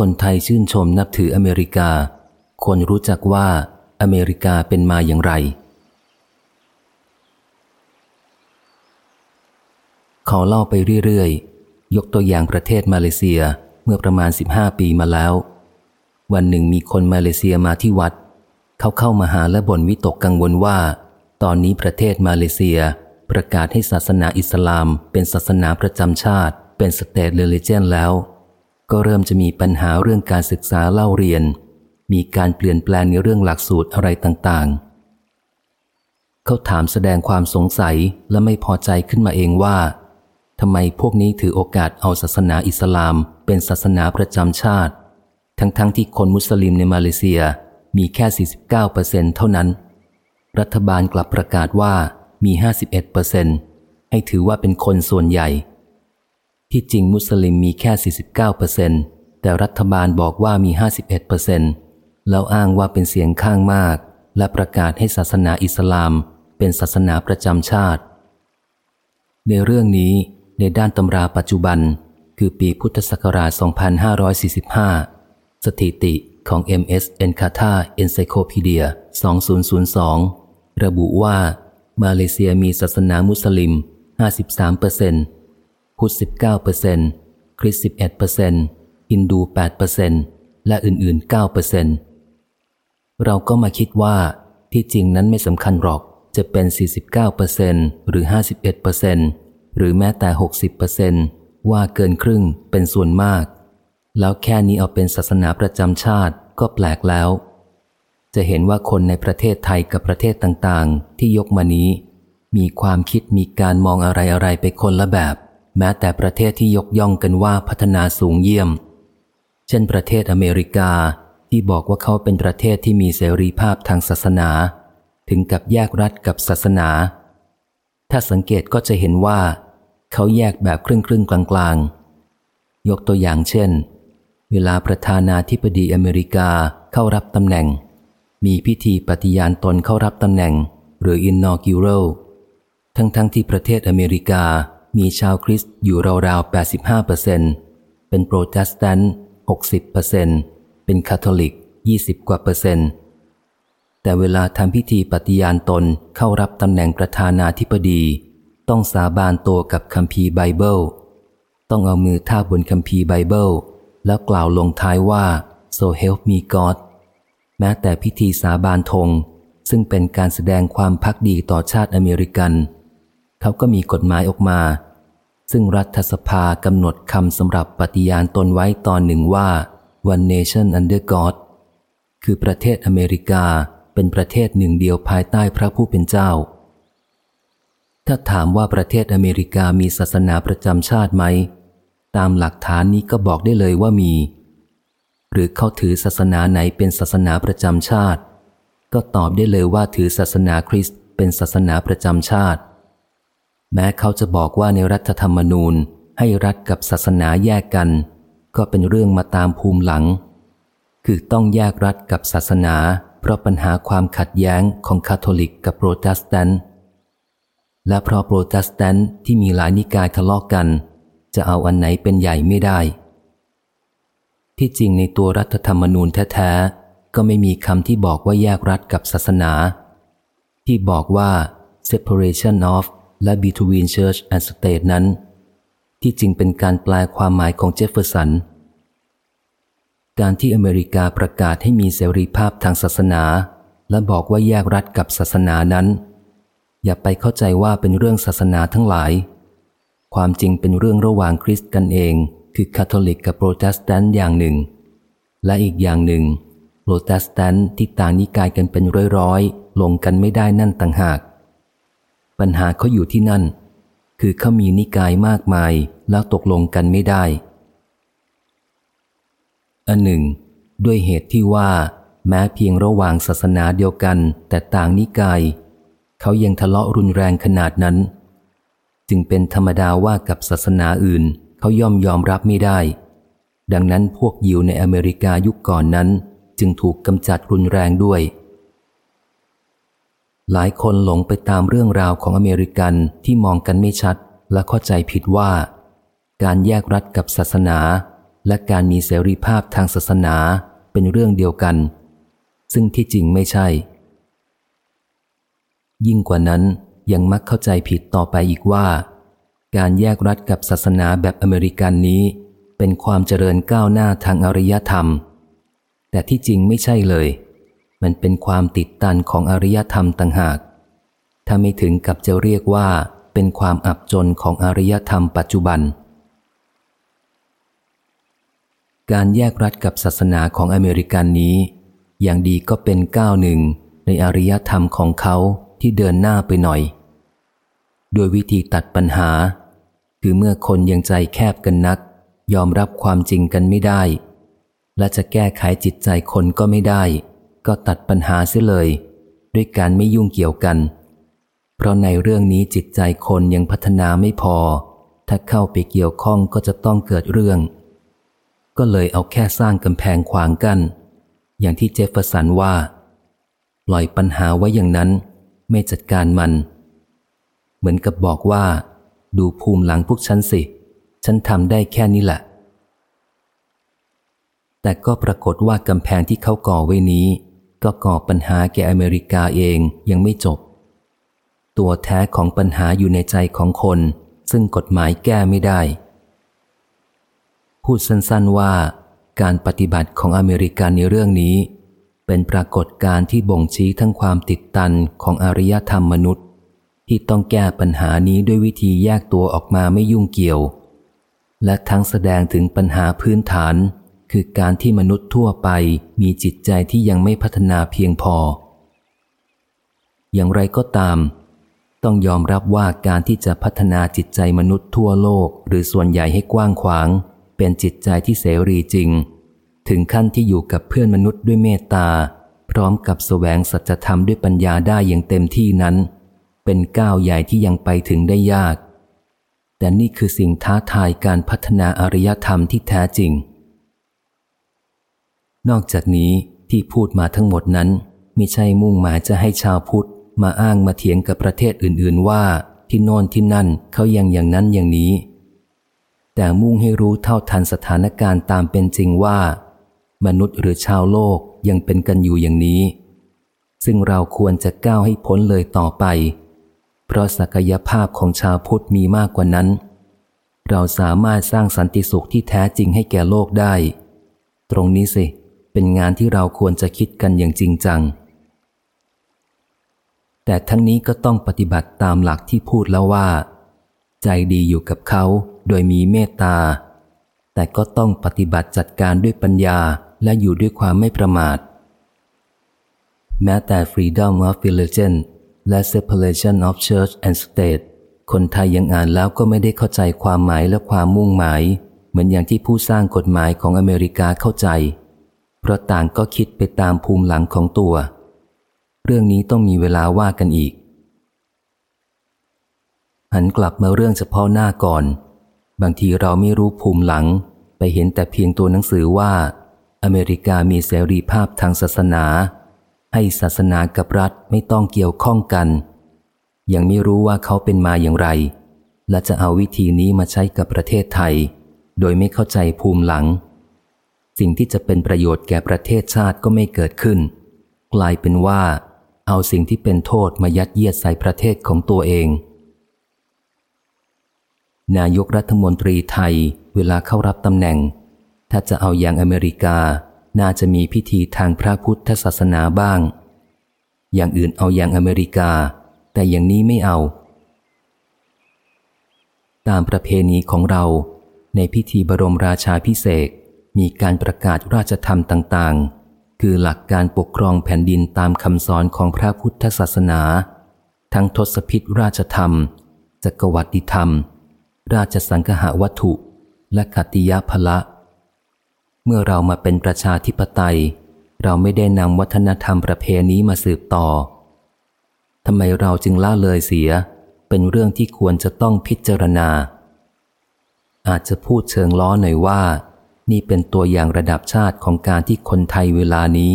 คนไทยชื่นชมนับถืออเมริกา ควรรู้จักว่าอเมริกาเป็นมาอย่างไร ขอเล่าไปเรื่อยๆ ยกตัวอย่างประเทศมาเลเซียเมื่อประมาณ 15 ปีมาแล้ว วันหนึ่งมีคนมาเลเซียมาที่วัด เขาเข้ามาหาและบ่นวิตกกังวลว่า ตอนนี้ประเทศมาเลเซียประกาศให้ศาสนาอิสลามเป็นศาสนาประจำชาติ เป็น state religion แล้ว ก็เริ่มจะมีปัญหาเรื่องการศึกษาเล่าเรียน มีการเปลี่ยนแปลงในเรื่องหลักสูตรอะไรต่างๆ เขาถามแสดงความสงสัยและไม่พอใจขึ้นมาเองว่าทำไมพวกนี้ถือโอกาสเอาศาสนาอิสลาม เป็นศาสนาประจำชาติ ทั้งๆทที่คนมุสลิมในมาเลเซียมีแค่ 49%เท่านั้น รัฐบาลกลับประกาศว่ามี 51%ให้ถือว่าเป็นคนส่วนใหญ่ ที่จริงมุสลิมมีแค่ 49%แต่รัฐบาลบอกว่ามี 51%แล้วอ้างว่าเป็นเสียงข้างมาก และประกาศให้ศาสนาอิสลาม เป็นศาสนาประจำชาติ ในเรื่องนี้ในด้านตำราปัจจุบัน คือปีพุทธศักราช 2545 สถิติของ MS Encarta Encyclopedia 2002 ระบุว่ามาเลเซียมีศาสนามุสลิม 53% พุทธ19%คริสต์11%ฮินดู8%และอื่นๆ9%เราก็มาคิดว่าที่จริงนั้นไม่สำคัญหรอกจะเป็น 49%หรือ 51%หรือแม้แต่ 60%ว่าเกินครึ่งเป็นส่วนมาก แล้วแค่นี้เอาเป็นศาสนาประจำชาติก็แปลกแล้ว จะเห็นว่าคนในประเทศไทยกับประเทศต่างๆ ที่ยกมานี้ มีความคิดมีการมองอะไรๆไปคนละแบบ แม้แต่ประเทศที่ยกย่องกันว่าพัฒนาสูงเยี่ยม เช่นประเทศอเมริกาที่บอกว่าเขาเป็นประเทศที่มีเสรีภาพทางศาสนา ถึงกับแยกรัฐกับศาสนา ถ้าสังเกตก็จะเห็นว่า เขาแยกแบบครึ่งครึ่งกลางๆยกตัวอย่างเช่น เวลาประธานาธิบดีอเมริกาเข้ารับตำแหน่ง มีพิธีปฏิญาณตนเข้ารับตำแหน่ง หรือ inaugural ทั้งๆที่ประเทศอเมริกา มีชาวคริสต์อยู่ราวๆ 85%เป็นโปรเตสแตนต์ 60%เป็นคาทอลิก 20 กว่าเปอร์เซ็นต์ แต่เวลาทำพิธีปฏิญาณตนเข้ารับตำแหน่งประธานาธิบดี ต้องสาบานตัวกับคัมภีร์ไบเบิล ต้องเอามือทาบบนคัมภีร์ไบเบิล แล้วกล่าวลงท้ายว่า so help me God แม้แต่พิธีสาบานธงซึ่งเป็นการแสดงความพักดีต่อชาติอเมริกัน เขาก็มีกฎหมายออกมา ซึ่งรัฐสภากำหนดคำสำหรับปฏิญาณตนไว้ตอนหนึ่งว่า one nation under God คือประเทศอเมริกาเป็นประเทศหนึ่งเดียวภายใต้พระผู้เป็นเจ้า ถ้าถามว่าประเทศอเมริกามีศาสนาประจำชาติไหม ตามหลักฐานนี้ก็บอกได้เลยว่ามี หรือเขาถือศาสนาไหนเป็นศาสนาประจำชาติ ก็ตอบได้เลยว่าถือศาสนาคริสต์เป็นศาสนาประจำชาติ แม้เขาจะบอกว่าในรัฐธรรมนูญให้รัฐกับศาสนาแยกกัน ก็เป็นเรื่องมาตามภูมิหลัง คือต้องแยกรัฐกับศาสนา เพราะปัญหาความขัดแย้งของคาทอลิกกับโปรเตสแตนต์และเพราะโปรเตสแตนต์ที่มีหลายนิกายทะเลาะกัน จะเอาอันไหนเป็นใหญ่ไม่ได้ ที่จริงในตัวรัฐธรรมนูญแท้ๆ ก็ไม่มีคำที่บอกว่าแยกรัฐกับศาสนา ที่บอกว่า separation of และ between church and state นั้น ที่จริงเป็นการแปลความหมายของเจฟเฟอร์สัน การที่อเมริกาประกาศให้มีเสรีภาพทางศาสนา และบอกว่าแยกรัฐกับศาสนานั้น อย่าไปเข้าใจว่าเป็นเรื่องศาสนาทั้งหลาย ความจริงเป็นเรื่องระหว่างคริสต์กันเอง คือคาทอลิกกับโปรเตสแตนต์อย่างหนึ่ง และอีกอย่างหนึ่งโปรเตสแตนต์ที่ต่างนิกายกันเป็นร้อยๆลงกันไม่ได้นั่นต่างหาก ปัญหาเขาอยู่ที่นั่น คือเขามีนิกายมากมายแล้วตกลงกันไม่ได้ อันหนึ่ง ด้วยเหตุที่ว่า แม้เพียงระหว่างศาสนาเดียวกันแต่ต่างนิกาย เขายังทะเลาะรุนแรงขนาดนั้น จึงเป็นธรรมดาว่ากับศาสนาอื่น เขาย่อมยอมรับไม่ได้ ดังนั้นพวกยิวในอเมริกายุคก่อนนั้น จึงถูกกำจัดรุนแรงด้วย หลายคนหลงไปตามเรื่องราวของอเมริกันที่มองกันไม่ชัด และเข้าใจผิดว่า การแยกรัฐกับศาสนา และการมีเสรีภาพทางศาสนาเป็นเรื่องเดียวกัน ซึ่งที่จริงไม่ใช่ ยิ่งกว่านั้นยังมักเข้าใจผิดต่อไปอีกว่า การแยกรัฐกับศาสนาแบบอเมริกันนี้ เป็นความเจริญก้าวหน้าทางอารยธรรม แต่ที่จริงไม่ใช่เลย มันเป็นความติดตันของอารยธรรมต่างหาก ถ้าไม่ถึงกับจะเรียกว่าเป็นความอับจนของอารยธรรมปัจจุบัน การแยกรัฐกับศาสนาของอเมริกันนี้ อย่างดีก็เป็นก้าวหนึ่งในอารยธรรมของเขาที่เดินหน้าไปหน่อย โดยวิธีตัดปัญหา คือเมื่อคนยังใจแคบกันนัก ยอมรับความจริงกันไม่ได้ และจะแก้ไขจิตใจคนก็ไม่ได้ ก็ตัดปัญหาเสียเลย ด้วยการไม่ยุ่งเกี่ยวกัน เพราะในเรื่องนี้จิตใจคนยังพัฒนาไม่พอ ถ้าเข้าไปเกี่ยวข้องก็จะต้องเกิดเรื่อง ก็เลยเอาแค่สร้างกำแพงขวางกัน้นอย่างที่เจฟเฟอร์สันว่า ปล่อยปัญหาไว้อย่างนั้น ไม่จัดการมัน เหมือนกับบอกว่า ดูภูมิหลังพวกฉันสิ ฉันทำได้แค่นี้แหละแต่ก็ปรากฏว่ากำแพงที่เขาก่อไว้นี้ ก็ก่อปัญหาแก่อเมริกาเองยังไม่จบ ตัวแท้ของปัญหาอยู่ในใจของคน ซึ่งกฎหมายแก้ไม่ได้ พูดสั้นๆว่า การปฏิบัติของอเมริกันในเรื่องนี้ เป็นปรากฏการณ์ที่บ่งชี้ทั้งความติดตันของอารยธรรมมนุษย์ ที่ต้องแก้ปัญหานี้ด้วยวิธีแยกตัวออกมาไม่ยุ่งเกี่ยว และทั้งแสดงถึงปัญหาพื้นฐาน คือการที่มนุษย์ทั่วไปมีจิตใจที่ยังไม่พัฒนาเพียงพอ อย่างไรก็ตาม ต้องยอมรับว่าการที่จะพัฒนาจิตใจมนุษย์ทั่วโลก หรือส่วนใหญ่ให้กว้างขวาง เป็นจิตใจที่เสรีจริง ถึงขั้นที่อยู่กับเพื่อนมนุษย์ด้วยเมตตา พร้อมกับแสวงสัจธรรมด้วยปัญญาได้อย่างเต็มที่นั้น เป็นก้าวใหญ่ที่ยังไปถึงได้ยาก แต่นี่คือสิ่งท้าทายการพัฒนาอารยธรรมที่แท้จริง นอกจากนี้ที่พูดมาทั้งหมดนั้นไม่ใช่มุ่งหมายจะให้ชาวพุทธมาอ้างมาเถียงกับประเทศอื่น ๆ ว่าที่โน่นที่นั่นเขายังอย่างนั้นอย่างนี้ แต่มุ่งให้รู้เท่าทันสถานการณ์ตามเป็นจริงว่า มนุษย์หรือชาวโลกยังเป็นกันอยู่อย่างนี้ ซึ่งเราควรจะก้าวให้พ้นเลยต่อไป เพราะศักยภาพของชาวพุทธมีมากกว่านั้น เราสามารถสร้างสันติสุขที่แท้จริงให้แก่โลกได้ ตรงนี้สิเเป็นงานที่เราควรจะคิดกันอย่างจริงจัง แต่ทั้งนี้ก็ต้องปฏิบัติตามหลักที่พูดแล้วว่า ใจดีอยู่กับเขาโดยมีเมตตา แต่ก็ต้องปฏิบัติจัดการด้วยปัญญาและอยู่ด้วยความไม่ประมาท แม้แต่ Freedom of Religion และ Separation of Church and State คนไทยยังอ่านแล้วก็ไม่ได้เข้าใจความหมายและความมุ่งหมาย เหมือนอย่างที่ผู้สร้างกฎหมายของอเมริกาเข้าใจ เพราะต่างก็คิดไปตามภูมิหลังของตัว เรื่องนี้ต้องมีเวลาว่ากันอีก หันกลับมาเรื่องเฉพาะหน้าก่อน บางทีเราไม่รู้ภูมิหลัง ไปเห็นแต่เพียงตัวหนังสือว่า อเมริกามีเสรีภาพทางศาสนา ให้ศาสนากับรัฐไม่ต้องเกี่ยวข้องกัน ยังไม่รู้ว่าเขาเป็นมาอย่างไร และจะเอาวิธีนี้มาใช้กับประเทศไทย โดยไม่เข้าใจภูมิหลัง สิ่งที่จะเป็นประโยชน์แก่ประเทศชาติก็ไม่เกิดขึ้น กลายเป็นว่า เอาสิ่งที่เป็นโทษมายัดเยียดใส่ประเทศของตัวเอง นายกรัฐมนตรีไทยเวลาเข้ารับตำแหน่ง ถ้าจะเอาอย่างอเมริกา น่าจะมีพิธีทางพระพุทธศาสนาบ้าง อย่างอื่นเอาอย่างอเมริกา แต่อย่างนี้ไม่เอา ตามประเพณีของเราในพิธีบรมราชาพิเศษ มีการประกาศราชธรรมต่างๆ คือหลักการปกครองแผ่นดินตามคำสอนของพระพุทธศาสนา ทั้งทศพิธราชธรรม จักรวรรดิธรรม ราชสังคหวัตถุ และขติยพละ เมื่อเรามาเป็นประชาธิปไตย เราไม่ได้นำวัฒนธรรมประเพณีมาสืบต่อทำไมเราจึงละเลยเสีย เป็นเรื่องที่ควรจะต้องพิจารณา อาจจะพูดเชิงล้อหน่อยว่า นี่เป็นตัวอย่างระดับชาติของการที่คนไทยเวลานี้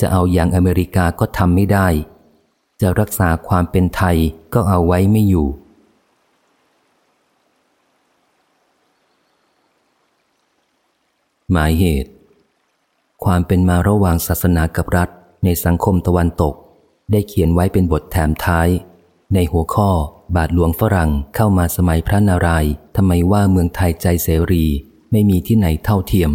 จะเอาอย่างอเมริกาก็ทำไม่ได้ จะรักษาความเป็นไทยก็เอาไว้ไม่อยู่ หมายเหตุ ความเป็นมาระหว่างศาสนากับรัฐในสังคมตะวันตก ได้เขียนไว้เป็นบทแถมท้าย ในหัวข้อบาทหลวงฝรั่งเข้ามาสมัยพระนารายณ์ทำไมว่าเมืองไทยใจเสรี ไม่มีที่ไหนเท่าเทียม